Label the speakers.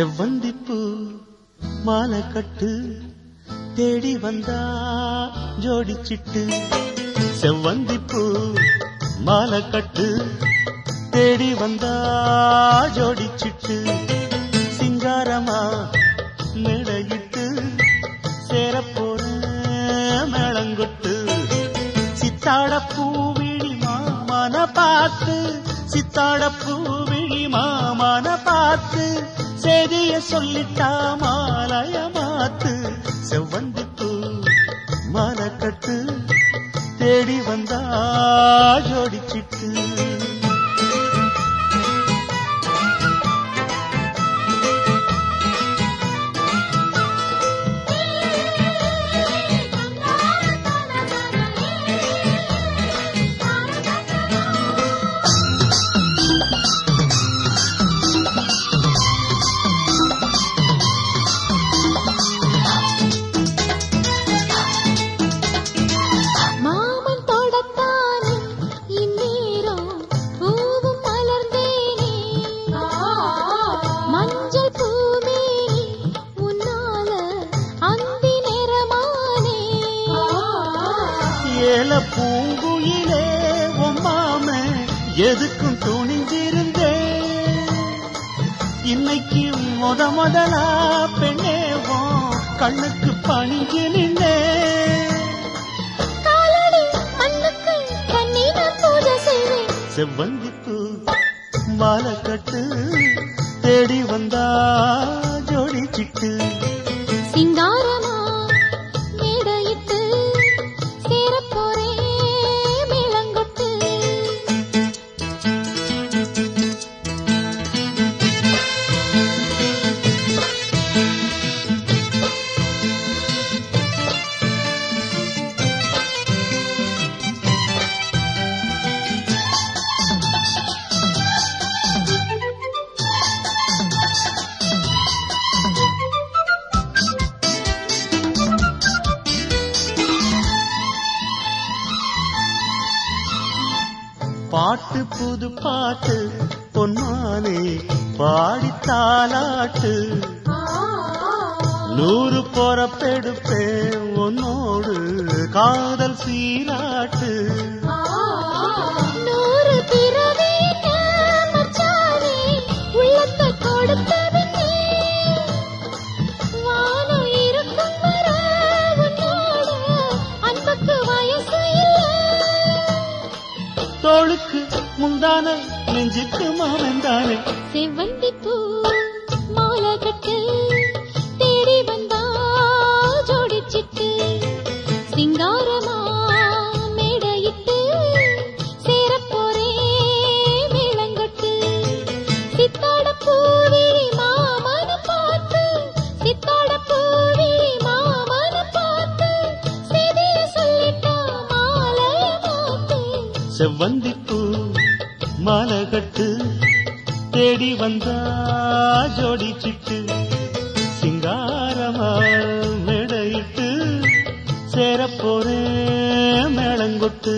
Speaker 1: செவ்வந்திப்பு மாலை கட்டு தேடி வந்தா ஜோடிச்சிட்டு. செவ்வந்திப்பு மாலை கட்டு தேடி வந்தா ஜோடிச்சிட்டு. சிங்காரமா மேடையிட்டு சேரப்போற மேளங்கொட்டு. சித்தாட பூவிழி மாமன பார்த்து சித்தாட பூவிழி மாமன பார்த்து செய்திய சொல்லிட்டா மாலைய மாத்து. செவ்வந்தி பூ மரக்கட்டு தேடி வந்தா ஜோடிச்சிட்டு. எதுக்கும் துணிஞ்சிருந்தே இன்னைக்கு முத முதலா பெண்ணேவோம் கண்ணுக்கு பணிஞ்சு நின்னே
Speaker 2: காலடி மண்ணுக்கு கண்ணி நான் பூஜை செய்வேன்.
Speaker 1: செவ்வந்திப்பு மாலை கட்டு தேடி வந்தா ஜோடி சிட்டு.
Speaker 2: சிங்காரமா
Speaker 1: பாட்டு புது பாட்டு பொன்மானே பாடித்தாலாட்டு. நூறு பொறப்பெடுப்பேன் உன்னோடு காதல் சீராட்டு. தோளுக்கு முந்தான நெஞ்சுக்கு மாமந்தானே.
Speaker 2: செவ்வந்தி பூ மாலை கட்டு
Speaker 1: செவ்வந்திப்பூ மாலை கட்டு தேடி வந்தா ஜோடி சிட்டு சிங்காரமா மேடையிட்டு சேரப்போறேன் மேளங்கொட்டு.